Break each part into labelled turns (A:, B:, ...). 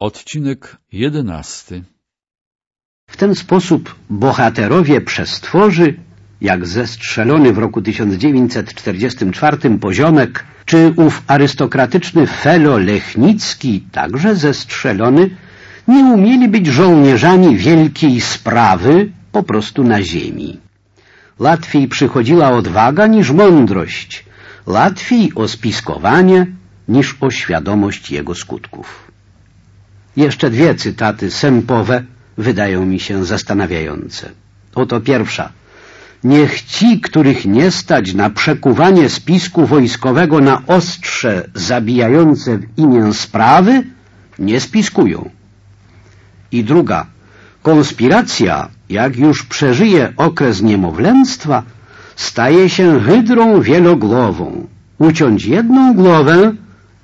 A: Odcinek jedenasty
B: W ten sposób bohaterowie przestworzy, jak zestrzelony w roku 1944 poziomek, czy ów arystokratyczny Felo Lechnicki, także zestrzelony, nie umieli być żołnierzami wielkiej sprawy po prostu na ziemi. Łatwiej przychodziła odwaga niż mądrość, łatwiej o spiskowanie niż o świadomość jego skutków. Jeszcze dwie cytaty sępowe wydają mi się zastanawiające. Oto pierwsza. Niech ci, których nie stać na przekuwanie spisku wojskowego na ostrze zabijające w imię sprawy, nie spiskują. I druga. Konspiracja, jak już przeżyje okres niemowlęctwa, staje się hydrą wielogłową. Uciąć jedną głowę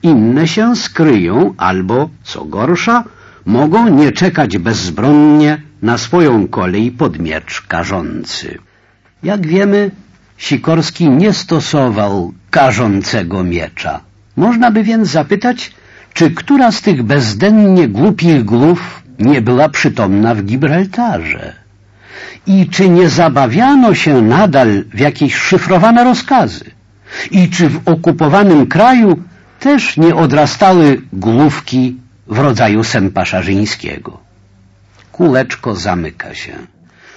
B: inne się skryją albo, co gorsza, mogą nie czekać bezbronnie na swoją kolej pod miecz karzący. Jak wiemy, Sikorski nie stosował karzącego miecza. Można by więc zapytać, czy która z tych bezdennie głupich głów nie była przytomna w Gibraltarze? I czy nie zabawiano się nadal w jakieś szyfrowane rozkazy? I czy w okupowanym kraju też nie odrastały główki w rodzaju sępa szarzyńskiego. Kuleczko zamyka się.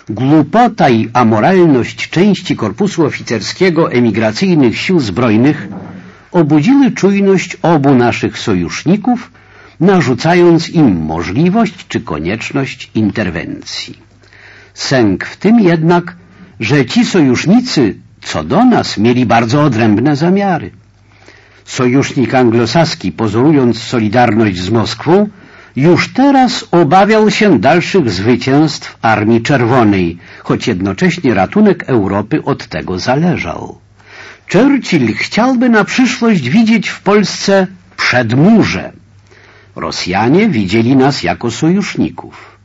B: Głupota i amoralność części korpusu oficerskiego emigracyjnych sił zbrojnych obudziły czujność obu naszych sojuszników, narzucając im możliwość czy konieczność interwencji. Sęk w tym jednak, że ci sojusznicy co do nas mieli bardzo odrębne zamiary. Sojusznik anglosaski, pozorując solidarność z Moskwą, już teraz obawiał się dalszych zwycięstw Armii Czerwonej, choć jednocześnie ratunek Europy od tego zależał. Churchill chciałby na przyszłość widzieć w Polsce przedmurze. Rosjanie widzieli nas jako sojuszników.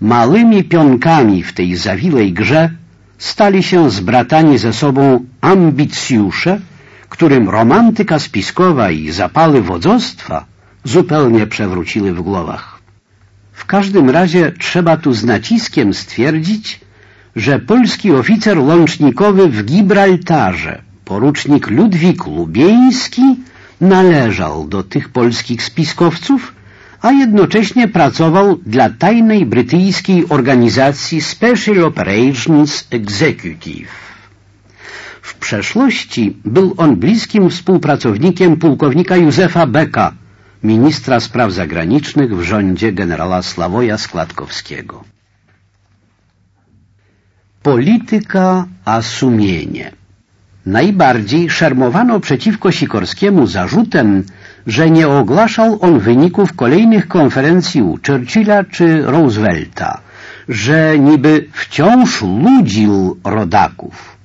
B: Małymi pionkami w tej zawiłej grze stali się zbratani ze sobą ambicjusze, którym romantyka spiskowa i zapały wodzostwa zupełnie przewróciły w głowach. W każdym razie trzeba tu z naciskiem stwierdzić, że polski oficer łącznikowy w Gibraltarze, porucznik Ludwik Lubieński, należał do tych polskich spiskowców, a jednocześnie pracował dla tajnej brytyjskiej organizacji Special Operations Executive. W przeszłości był on bliskim współpracownikiem pułkownika Józefa Beka, ministra spraw zagranicznych w rządzie generała Sławoja Składkowskiego. Polityka a sumienie Najbardziej szermowano przeciwko Sikorskiemu zarzutem, że nie ogłaszał on wyników kolejnych konferencji u Churchilla czy Roosevelta, że niby wciąż ludził rodaków.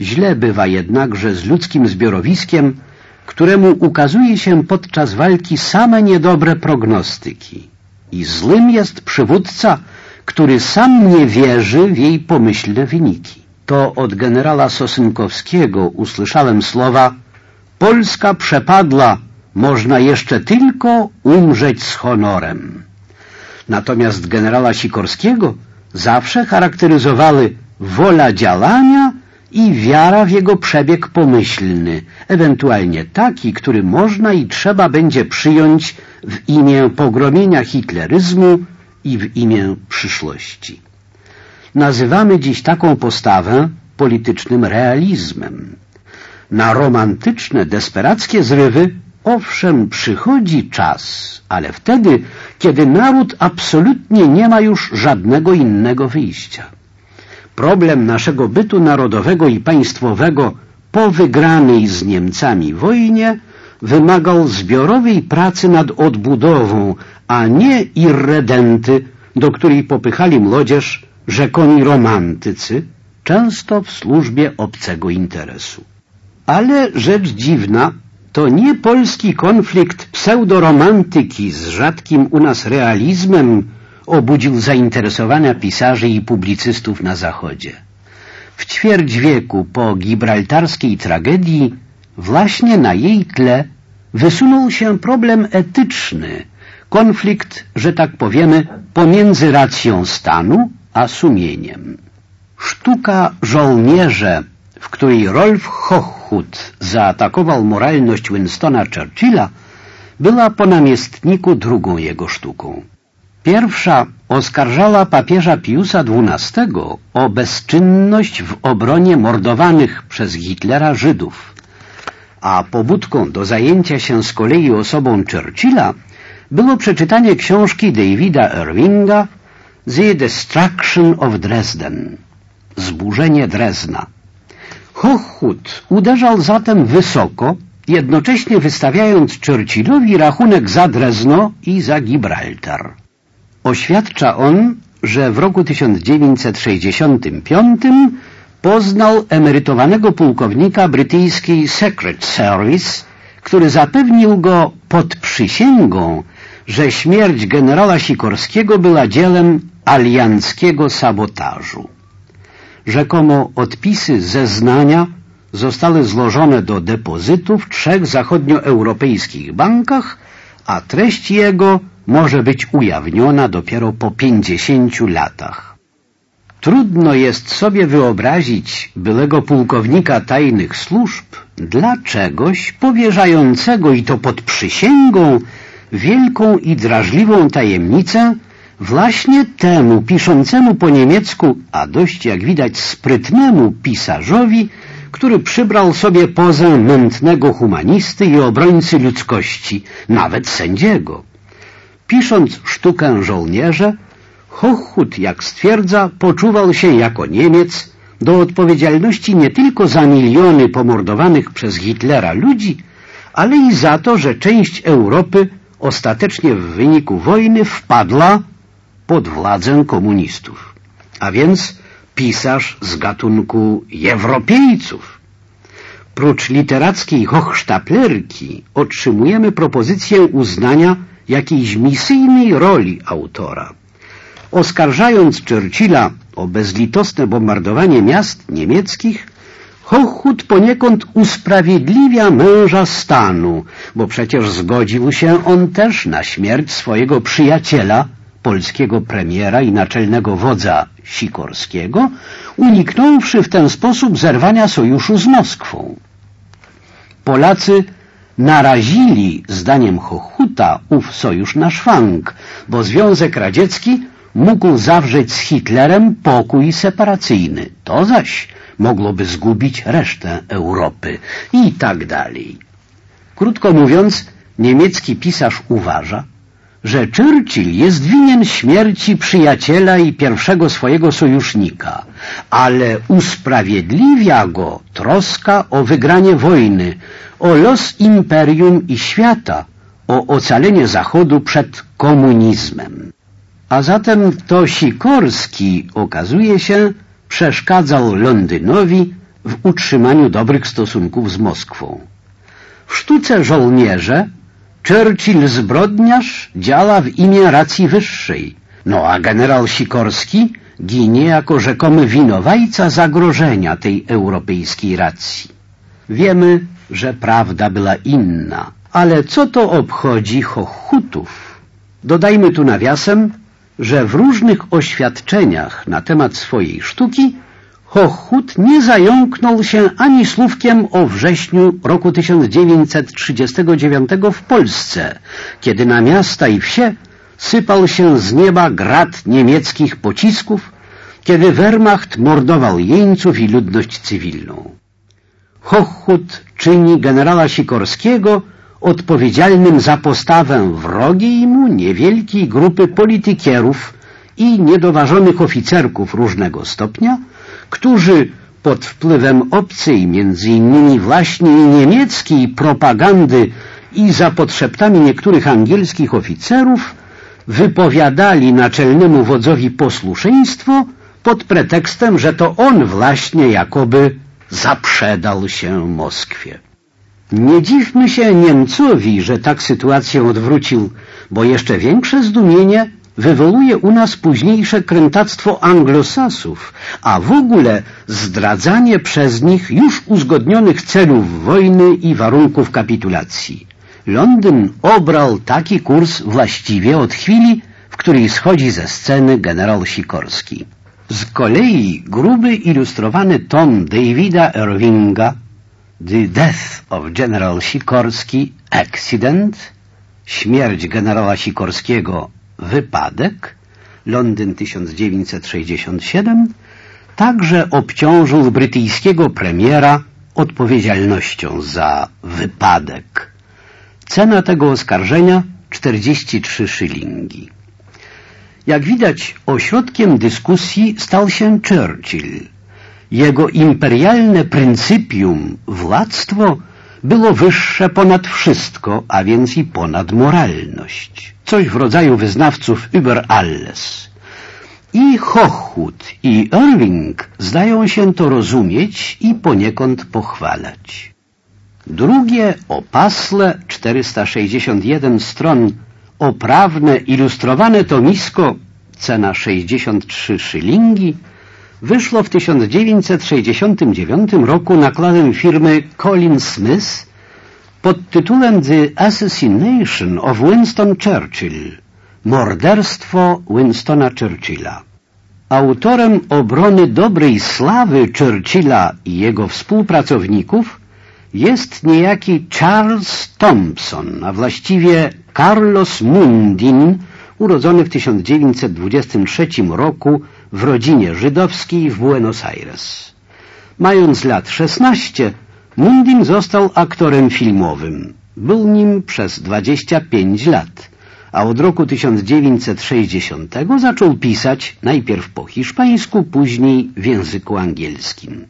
B: Źle bywa jednakże z ludzkim zbiorowiskiem, któremu ukazuje się podczas walki same niedobre prognostyki. I złym jest przywódca, który sam nie wierzy w jej pomyślne wyniki. To od generała Sosynkowskiego usłyszałem słowa Polska przepadła, można jeszcze tylko umrzeć z honorem. Natomiast generała Sikorskiego zawsze charakteryzowały wola działania i wiara w jego przebieg pomyślny, ewentualnie taki, który można i trzeba będzie przyjąć w imię pogromienia hitleryzmu i w imię przyszłości. Nazywamy dziś taką postawę politycznym realizmem. Na romantyczne, desperackie zrywy owszem przychodzi czas, ale wtedy, kiedy naród absolutnie nie ma już żadnego innego wyjścia problem naszego bytu narodowego i państwowego po wygranej z Niemcami wojnie wymagał zbiorowej pracy nad odbudową, a nie irredenty, do której popychali młodzież rzekomi romantycy, często w służbie obcego interesu. Ale rzecz dziwna, to nie polski konflikt pseudoromantyki z rzadkim u nas realizmem obudził zainteresowania pisarzy i publicystów na Zachodzie. W ćwierć wieku po gibraltarskiej tragedii właśnie na jej tle wysunął się problem etyczny, konflikt, że tak powiemy, pomiędzy racją stanu a sumieniem. Sztuka żołnierze, w której Rolf Hochhut zaatakował moralność Winstona Churchilla, była po namiestniku drugą jego sztuką. Pierwsza oskarżała papieża Piusa XII o bezczynność w obronie mordowanych przez Hitlera Żydów, a pobudką do zajęcia się z kolei osobą Churchilla było przeczytanie książki Davida Irvinga The Destruction of Dresden Zburzenie Drezna. Hochhut uderzał zatem wysoko, jednocześnie wystawiając Churchillowi rachunek za Drezno i za Gibraltar. Oświadcza on, że w roku 1965 poznał emerytowanego pułkownika brytyjskiej Secret Service, który zapewnił go pod przysięgą, że śmierć generała Sikorskiego była dziełem alianckiego sabotażu. Rzekomo odpisy zeznania zostały złożone do depozytu w trzech zachodnioeuropejskich bankach, a treść jego może być ujawniona dopiero po pięćdziesięciu latach. Trudno jest sobie wyobrazić bylego pułkownika tajnych służb dla czegoś powierzającego i to pod przysięgą wielką i drażliwą tajemnicę właśnie temu piszącemu po niemiecku, a dość jak widać sprytnemu pisarzowi, który przybrał sobie pozę mętnego humanisty i obrońcy ludzkości, nawet sędziego. Pisząc sztukę żołnierze, Hochhut, jak stwierdza, poczuwał się jako Niemiec do odpowiedzialności nie tylko za miliony pomordowanych przez Hitlera ludzi, ale i za to, że część Europy ostatecznie w wyniku wojny wpadła pod władzę komunistów, a więc pisarz z gatunku Europejców. Prócz literackiej hochsztaplerki otrzymujemy propozycję uznania jakiejś misyjnej roli autora. Oskarżając Churchilla o bezlitosne bombardowanie miast niemieckich, Hochhut poniekąd usprawiedliwia męża stanu, bo przecież zgodził się on też na śmierć swojego przyjaciela, polskiego premiera i naczelnego wodza Sikorskiego, uniknąwszy w ten sposób zerwania sojuszu z Moskwą. Polacy narazili, zdaniem Hochuta, ów sojusz na szwank, bo Związek Radziecki mógł zawrzeć z Hitlerem pokój separacyjny. To zaś mogłoby zgubić resztę Europy i tak dalej. Krótko mówiąc, niemiecki pisarz uważa, że Churchill jest winien śmierci przyjaciela i pierwszego swojego sojusznika, ale usprawiedliwia go troska o wygranie wojny, o los imperium i świata, o ocalenie Zachodu przed komunizmem. A zatem to Sikorski, okazuje się, przeszkadzał Londynowi w utrzymaniu dobrych stosunków z Moskwą. W sztuce żołnierze Churchill zbrodniarz działa w imię racji wyższej, no a generał Sikorski ginie jako rzekomy winowajca zagrożenia tej europejskiej racji. Wiemy, że prawda była inna, ale co to obchodzi Hochutów? Dodajmy tu nawiasem, że w różnych oświadczeniach na temat swojej sztuki Hochhut nie zająknął się ani słówkiem o wrześniu roku 1939 w Polsce, kiedy na miasta i wsie sypał się z nieba grad niemieckich pocisków, kiedy Wehrmacht mordował jeńców i ludność cywilną. Hochhut czyni generała Sikorskiego odpowiedzialnym za postawę wrogiej mu niewielkiej grupy politykierów i niedoważonych oficerków różnego stopnia, którzy pod wpływem obcej, między innymi właśnie niemieckiej propagandy i za podszeptami niektórych angielskich oficerów wypowiadali naczelnemu wodzowi posłuszeństwo pod pretekstem, że to on właśnie jakoby zaprzedał się Moskwie. Nie dziwmy się Niemcowi, że tak sytuację odwrócił, bo jeszcze większe zdumienie wywołuje u nas późniejsze krętactwo anglosasów, a w ogóle zdradzanie przez nich już uzgodnionych celów wojny i warunków kapitulacji. Londyn obrał taki kurs właściwie od chwili, w której schodzi ze sceny generał Sikorski. Z kolei gruby ilustrowany tom Davida Irvinga The Death of General Sikorski Accident Śmierć generała Sikorskiego Wypadek Londyn 1967 także obciążył brytyjskiego premiera odpowiedzialnością za wypadek. Cena tego oskarżenia 43 szylingi. Jak widać, ośrodkiem dyskusji stał się Churchill. Jego imperialne pryncypium, władztwo, było wyższe ponad wszystko, a więc i ponad moralność. Coś w rodzaju wyznawców über alles. I Hochhut i Irving zdają się to rozumieć i poniekąd pochwalać. Drugie opasle 461 stron oprawne, ilustrowane tomisko, cena 63 szylingi, wyszło w 1969 roku nakładem firmy Colin Smith pod tytułem The Assassination of Winston Churchill Morderstwo Winstona Churchilla. Autorem obrony dobrej sławy Churchilla i jego współpracowników jest niejaki Charles Thompson, a właściwie Carlos Mundin, urodzony w 1923 roku w rodzinie żydowskiej w Buenos Aires. Mając lat 16, Mundin został aktorem filmowym. Był nim przez 25 lat, a od roku 1960 zaczął pisać najpierw po hiszpańsku, później w języku angielskim.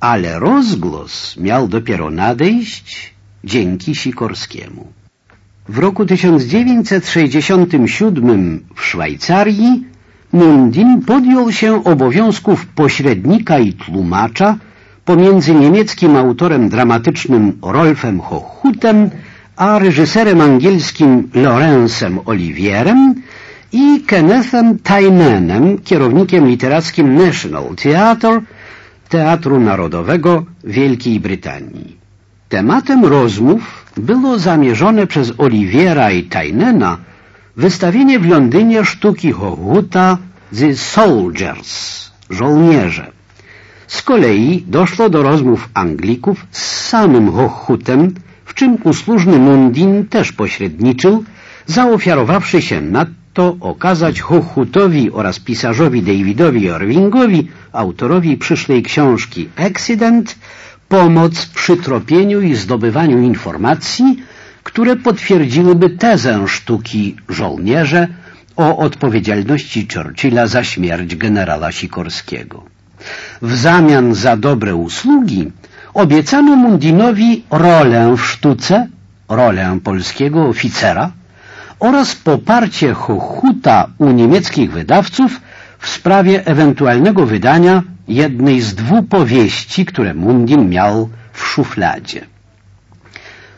B: Ale rozgłos miał dopiero nadejść dzięki Sikorskiemu. W roku 1967 w Szwajcarii Mundin podjął się obowiązków pośrednika i tłumacza pomiędzy niemieckim autorem dramatycznym Rolfem Hochhutem a reżyserem angielskim Lorenzem Olivierem i Kennethem Tynenem, kierownikiem literackim National Theatre, Teatru Narodowego Wielkiej Brytanii. Tematem rozmów było zamierzone przez Oliviera i Tynena wystawienie w Londynie sztuki Hochuta The Soldiers, żołnierze. Z kolei doszło do rozmów Anglików z samym Hochutem, w czym usłużny Mundin też pośredniczył, zaofiarowawszy się nadto okazać Hochutowi oraz pisarzowi Davidowi Irvingowi, autorowi przyszłej książki Accident, pomoc przy tropieniu i zdobywaniu informacji, które potwierdziłyby tezę sztuki żołnierze o odpowiedzialności Churchilla za śmierć generała Sikorskiego. W zamian za dobre usługi obiecano Mundinowi rolę w sztuce, rolę polskiego oficera oraz poparcie Hochuta u niemieckich wydawców w sprawie ewentualnego wydania jednej z dwóch powieści, które Mundin miał w szufladzie.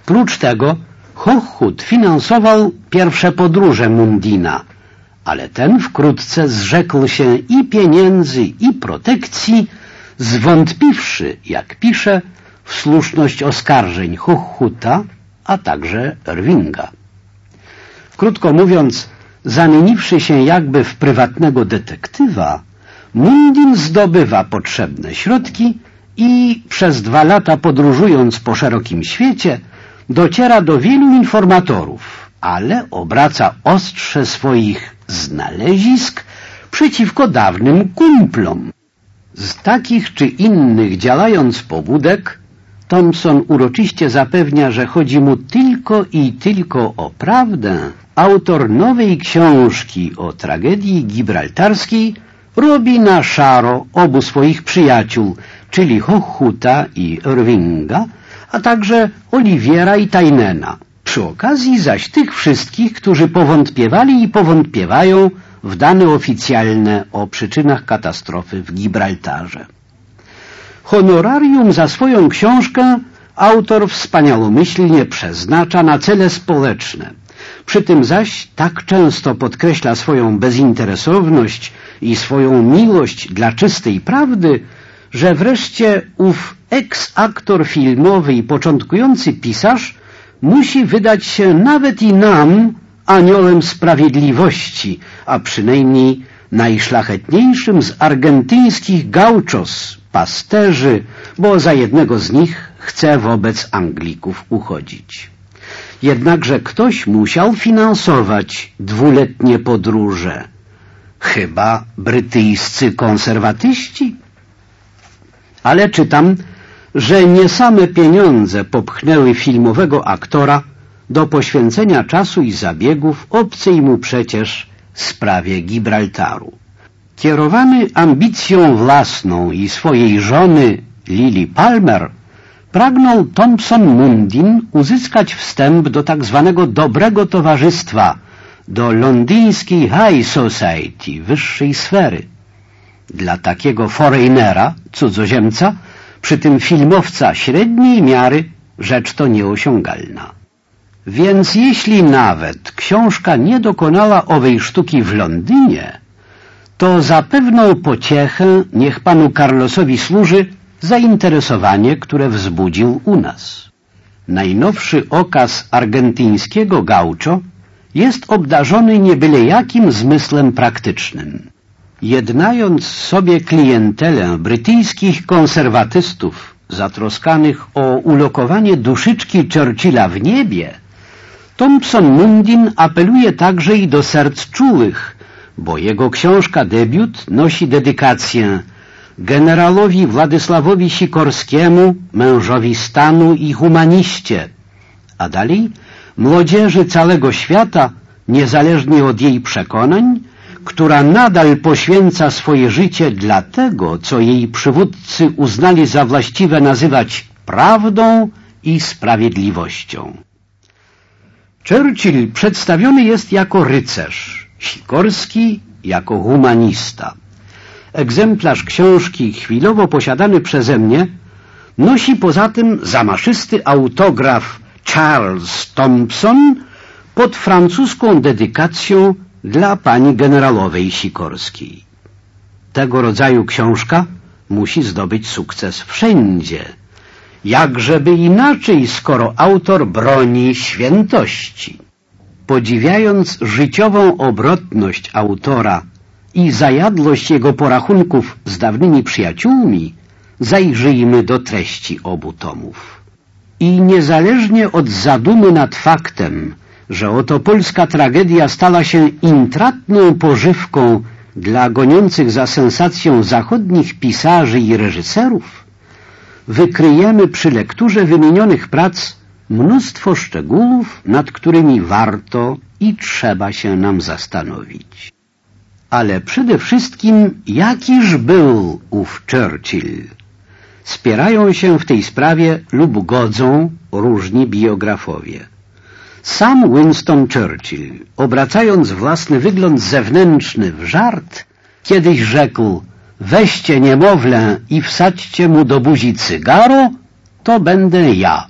B: Prócz tego Hochhut finansował pierwsze podróże Mundina, ale ten wkrótce zrzekł się i pieniędzy, i protekcji, zwątpiwszy, jak pisze, w słuszność oskarżeń Hochhuta, a także Irvinga. Krótko mówiąc, zamieniwszy się jakby w prywatnego detektywa, Mundin zdobywa potrzebne środki i przez dwa lata podróżując po szerokim świecie dociera do wielu informatorów, ale obraca ostrze swoich znalezisk przeciwko dawnym kumplom. Z takich czy innych działając pobudek, Thompson uroczyście zapewnia, że chodzi mu tylko i tylko o prawdę. Autor nowej książki o tragedii gibraltarskiej robi na szaro obu swoich przyjaciół, czyli Hochuta i Irvinga, a także Oliwiera i Tajnena. Przy okazji zaś tych wszystkich, którzy powątpiewali i powątpiewają w dane oficjalne o przyczynach katastrofy w Gibraltarze. Honorarium za swoją książkę autor wspaniałomyślnie przeznacza na cele społeczne. Przy tym zaś tak często podkreśla swoją bezinteresowność i swoją miłość dla czystej prawdy, że wreszcie ów eks-aktor filmowy i początkujący pisarz musi wydać się nawet i nam aniołem sprawiedliwości, a przynajmniej najszlachetniejszym z argentyńskich gauchos, pasterzy, bo za jednego z nich chce wobec Anglików uchodzić. Jednakże ktoś musiał finansować dwuletnie podróże. Chyba brytyjscy konserwatyści? Ale czytam, że nie same pieniądze popchnęły filmowego aktora do poświęcenia czasu i zabiegów obcej mu przecież sprawie Gibraltaru. Kierowany ambicją własną i swojej żony Lily Palmer, pragnął Thompson Mundin uzyskać wstęp do tak zwanego dobrego towarzystwa, do londyńskiej High Society, wyższej sfery. Dla takiego foreignera, cudzoziemca, przy tym filmowca średniej miary, rzecz to nieosiągalna. Więc jeśli nawet książka nie dokonała owej sztuki w Londynie, to za pewną pociechę niech panu Carlosowi służy zainteresowanie, które wzbudził u nas. Najnowszy okaz argentyńskiego gaucho jest obdarzony niebyle jakim zmysłem praktycznym. Jednając sobie klientelę brytyjskich konserwatystów zatroskanych o ulokowanie duszyczki Churchilla w niebie, Thompson Mundin apeluje także i do serc czułych, bo jego książka debiut nosi dedykację generalowi Władysławowi Sikorskiemu, mężowi stanu i humaniście, a dalej młodzieży całego świata, niezależnie od jej przekonań, która nadal poświęca swoje życie dla tego, co jej przywódcy uznali za właściwe nazywać prawdą i sprawiedliwością. Churchill przedstawiony jest jako rycerz, Sikorski jako humanista. Egzemplarz książki chwilowo posiadany przeze mnie nosi poza tym zamaszysty autograf Charles Thompson pod francuską dedykacją dla pani generalowej Sikorskiej. Tego rodzaju książka musi zdobyć sukces wszędzie. Jakżeby inaczej, skoro autor broni świętości. Podziwiając życiową obrotność autora i zajadłość jego porachunków z dawnymi przyjaciółmi, zajrzyjmy do treści obu tomów. I niezależnie od zadumy nad faktem, że oto polska tragedia stała się intratną pożywką dla goniących za sensacją zachodnich pisarzy i reżyserów, wykryjemy przy lekturze wymienionych prac mnóstwo szczegółów, nad którymi warto i trzeba się nam zastanowić. Ale przede wszystkim, jakiż był ów Churchill? Spierają się w tej sprawie lub godzą różni biografowie. Sam Winston Churchill, obracając własny wygląd zewnętrzny w żart, kiedyś rzekł weźcie niemowlę i wsadźcie mu do buzi cygaro, to będę ja.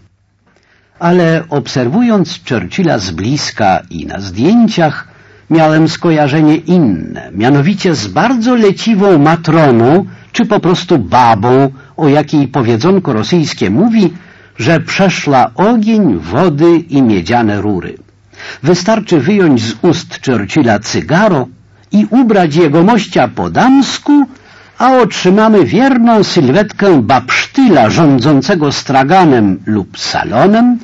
B: Ale obserwując Churchilla z bliska i na zdjęciach, miałem skojarzenie inne, mianowicie z bardzo leciwą matroną, czy po prostu babą, o jakiej powiedzonko rosyjskie mówi, że przeszła ogień, wody i miedziane rury. Wystarczy wyjąć z ust Churchilla cygaro i ubrać jego mościa po damsku, a otrzymamy wierną sylwetkę babsztyla rządzącego straganem lub salonem,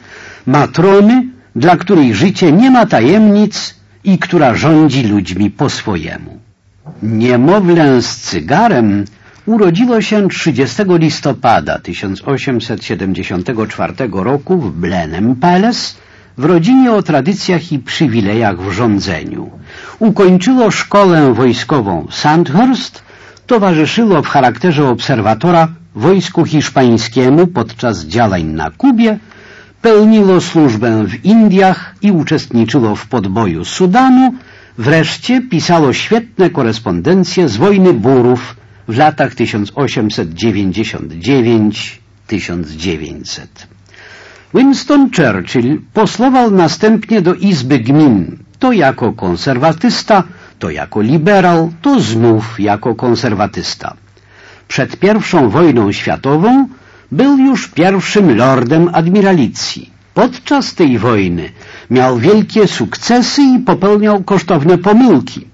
B: matrony, dla której życie nie ma tajemnic i która rządzi ludźmi po swojemu. Niemowlę z cygarem urodziło się 30 listopada 1874 roku w Blenheim Palace w rodzinie o tradycjach i przywilejach w rządzeniu. Ukończyło szkołę wojskową Sandhurst, towarzyszyło w charakterze obserwatora wojsku hiszpańskiemu podczas działań na Kubie, pełniło służbę w Indiach i uczestniczyło w podboju Sudanu, wreszcie pisało świetne korespondencje z wojny Burów w latach 1899-1900. Winston Churchill posłował następnie do Izby Gmin, to jako konserwatysta, to jako liberał, to znów jako konserwatysta. Przed pierwszą wojną światową był już pierwszym lordem admiralicji. Podczas tej wojny miał wielkie sukcesy i popełniał kosztowne pomyłki.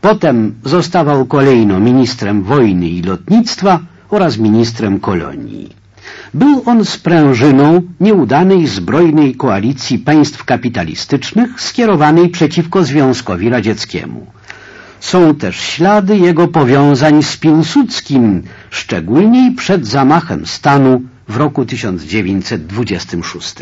B: Potem zostawał kolejno ministrem wojny i lotnictwa oraz ministrem kolonii. Był on sprężyną nieudanej zbrojnej koalicji państw kapitalistycznych skierowanej przeciwko Związkowi Radzieckiemu. Są też ślady jego powiązań z Piłsudskim, szczególnie przed zamachem stanu w roku 1926.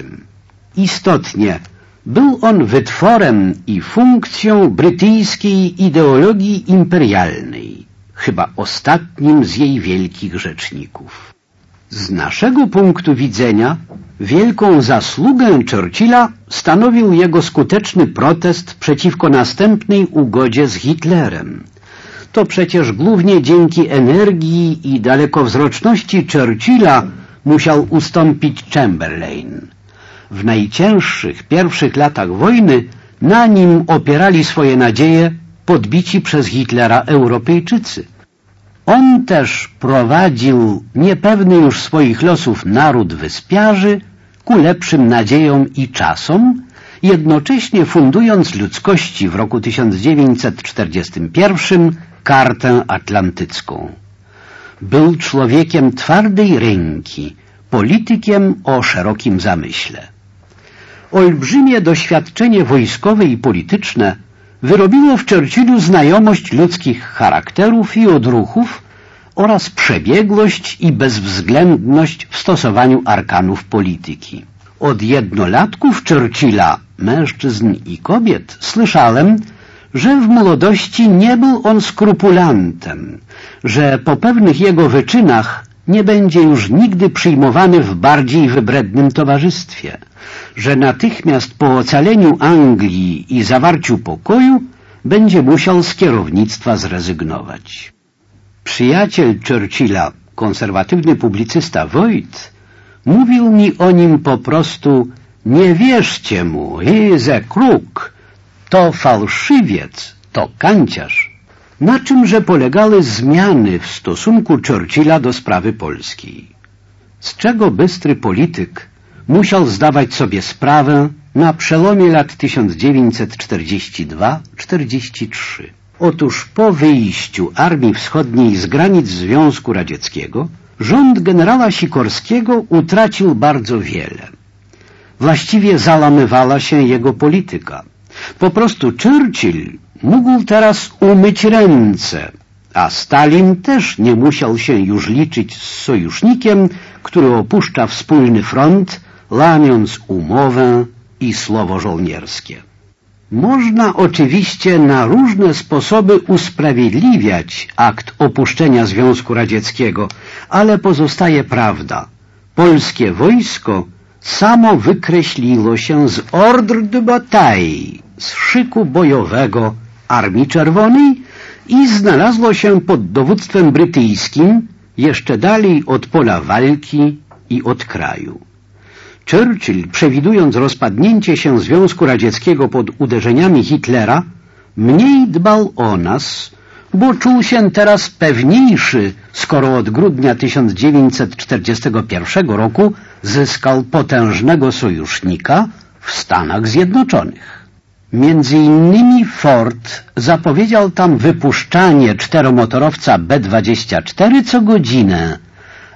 B: Istotnie, był on wytworem i funkcją brytyjskiej ideologii imperialnej, chyba ostatnim z jej wielkich rzeczników. Z naszego punktu widzenia wielką zasługę Churchilla stanowił jego skuteczny protest przeciwko następnej ugodzie z Hitlerem. To przecież głównie dzięki energii i dalekowzroczności Churchilla musiał ustąpić Chamberlain. W najcięższych pierwszych latach wojny na nim opierali swoje nadzieje podbici przez Hitlera Europejczycy. On też prowadził niepewny już swoich losów naród wyspiarzy ku lepszym nadziejom i czasom, jednocześnie fundując ludzkości w roku 1941 kartę atlantycką. Był człowiekiem twardej ręki, politykiem o szerokim zamyśle. Olbrzymie doświadczenie wojskowe i polityczne wyrobiło w Churchillu znajomość ludzkich charakterów i odruchów oraz przebiegłość i bezwzględność w stosowaniu arkanów polityki. Od jednolatków Churchilla, mężczyzn i kobiet, słyszałem, że w młodości nie był on skrupulantem, że po pewnych jego wyczynach nie będzie już nigdy przyjmowany w bardziej wybrednym towarzystwie, że natychmiast po ocaleniu Anglii i zawarciu pokoju będzie musiał z kierownictwa zrezygnować. Przyjaciel Churchilla, konserwatywny publicysta Voigt, mówił mi o nim po prostu nie wierzcie mu, he's a crook, to fałszywiec, to kanciarz. Na czymże polegały zmiany w stosunku Churchilla do sprawy polskiej? Z czego bystry polityk musiał zdawać sobie sprawę na przełomie lat 1942-43. Otóż po wyjściu Armii Wschodniej z granic Związku Radzieckiego rząd generała Sikorskiego utracił bardzo wiele. Właściwie zalamywała się jego polityka. Po prostu Churchill mógł teraz umyć ręce, a Stalin też nie musiał się już liczyć z sojusznikiem, który opuszcza wspólny front, łamiąc umowę i słowo żołnierskie. Można oczywiście na różne sposoby usprawiedliwiać akt opuszczenia Związku Radzieckiego, ale pozostaje prawda. Polskie wojsko samo wykreśliło się z ordre de bataille, z szyku bojowego Armii Czerwonej i znalazło się pod dowództwem brytyjskim jeszcze dalej od pola walki i od kraju. Churchill, przewidując rozpadnięcie się Związku Radzieckiego pod uderzeniami Hitlera, mniej dbał o nas, bo czuł się teraz pewniejszy, skoro od grudnia 1941 roku zyskał potężnego sojusznika w Stanach Zjednoczonych. Między innymi Ford zapowiedział tam wypuszczanie czteromotorowca B-24 co godzinę,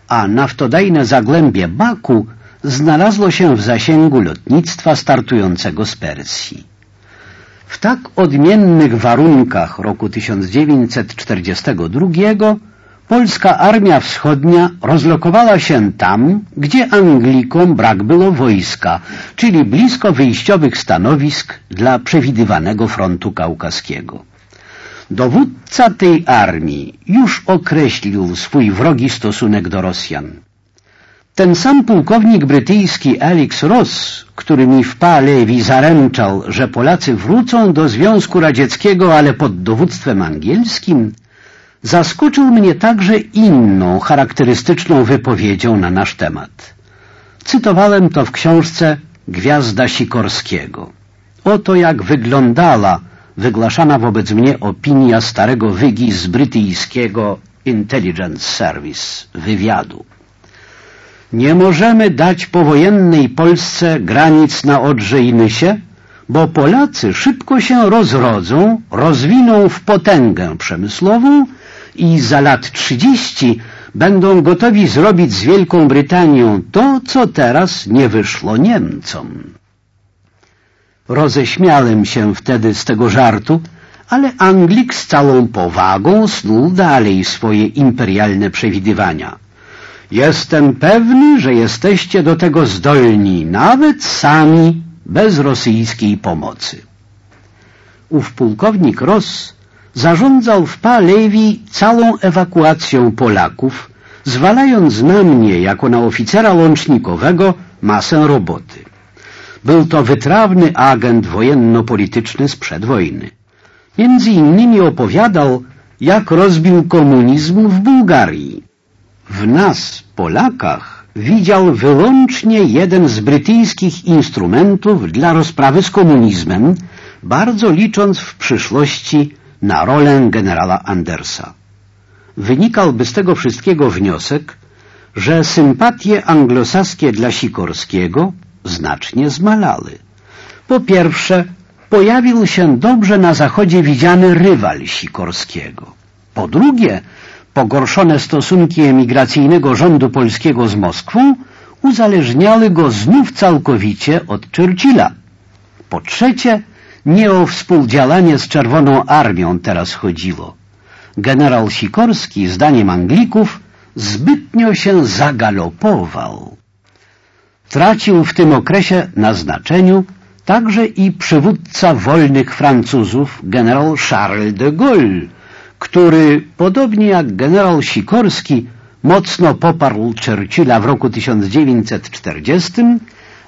B: a naftodajne zagłębie Baku znalazło się w zasięgu lotnictwa startującego z Persji. W tak odmiennych warunkach roku 1942 polska Armia Wschodnia rozlokowała się tam, gdzie Anglikom brak było wojska, czyli blisko wyjściowych stanowisk dla przewidywanego frontu kaukaskiego. Dowódca tej armii już określił swój wrogi stosunek do Rosjan. Ten sam pułkownik brytyjski Alex Ross, który mi w Palewi zaręczał, że Polacy wrócą do Związku Radzieckiego, ale pod dowództwem angielskim, zaskoczył mnie także inną charakterystyczną wypowiedzią na nasz temat. Cytowałem to w książce Gwiazda Sikorskiego. Oto jak wyglądała wygłaszana wobec mnie opinia starego wygi z brytyjskiego Intelligence Service, wywiadu. Nie możemy dać powojennej Polsce granic na Odrze i Nysie, bo Polacy szybko się rozrodzą, rozwiną w potęgę przemysłową i za lat trzydzieści będą gotowi zrobić z Wielką Brytanią to, co teraz nie wyszło Niemcom. Roześmiałem się wtedy z tego żartu, ale Anglik z całą powagą snuł dalej swoje imperialne przewidywania. Jestem pewny, że jesteście do tego zdolni, nawet sami, bez rosyjskiej pomocy. Ów pułkownik Ross zarządzał w Palewi całą ewakuacją Polaków, zwalając na mnie, jako na oficera łącznikowego, masę roboty. Był to wytrawny agent wojenno-polityczny sprzed wojny. Między innymi opowiadał, jak rozbił komunizm w Bułgarii. W nas, Polakach, widział wyłącznie jeden z brytyjskich instrumentów dla rozprawy z komunizmem, bardzo licząc w przyszłości na rolę generała Andersa. Wynikałby z tego wszystkiego wniosek, że sympatie anglosaskie dla Sikorskiego znacznie zmalały. Po pierwsze, pojawił się dobrze na zachodzie widziany rywal Sikorskiego. Po drugie, pogorszone stosunki emigracyjnego rządu polskiego z Moskwą uzależniały go znów całkowicie od Churchilla. Po trzecie, nie o współdziałanie z Czerwoną Armią teraz chodziło. Generał Sikorski, zdaniem Anglików, zbytnio się zagalopował. Tracił w tym okresie na znaczeniu także i przywódca wolnych Francuzów, generał Charles de Gaulle, który, podobnie jak generał Sikorski, mocno poparł Churchilla w roku 1940,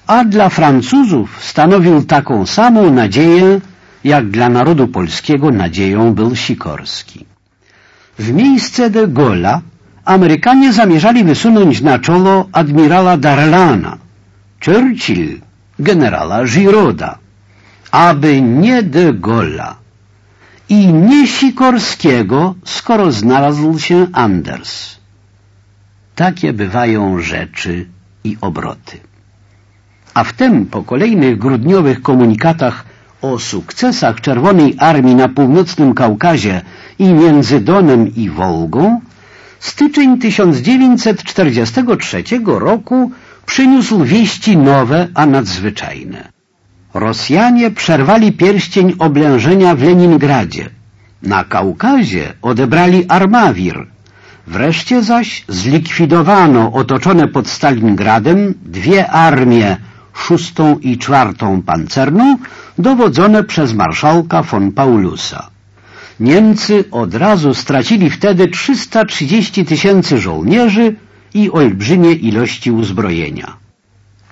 B: a dla Francuzów stanowił taką samą nadzieję, jak dla narodu polskiego nadzieją był Sikorski. W miejsce de Gaulle'a Amerykanie zamierzali wysunąć na czolo admirała Darlana, Churchill generała Giroda, aby nie de Gaulle'a i nie Sikorskiego, skoro znalazł się Anders. Takie bywają rzeczy i obroty. A wtem po kolejnych grudniowych komunikatach o sukcesach Czerwonej Armii na północnym Kaukazie i między Donem i Wołgą, styczeń 1943 roku przyniósł wieści nowe, a nadzwyczajne. Rosjanie przerwali pierścień oblężenia w Leningradzie. Na Kaukazie odebrali Armawir. Wreszcie zaś zlikwidowano otoczone pod Stalingradem dwie armie, szóstą i czwartą pancerną, dowodzone przez marszałka von Paulusa. Niemcy od razu stracili wtedy 330 tysięcy żołnierzy i olbrzymie ilości uzbrojenia.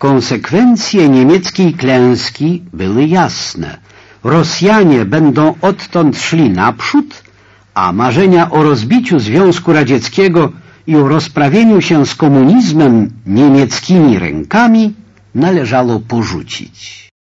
B: Konsekwencje niemieckiej klęski były jasne. Rosjanie będą odtąd szli naprzód, a marzenia o rozbiciu Związku Radzieckiego i o rozprawieniu się z komunizmem niemieckimi rękami należało porzucić.